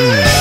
Mm.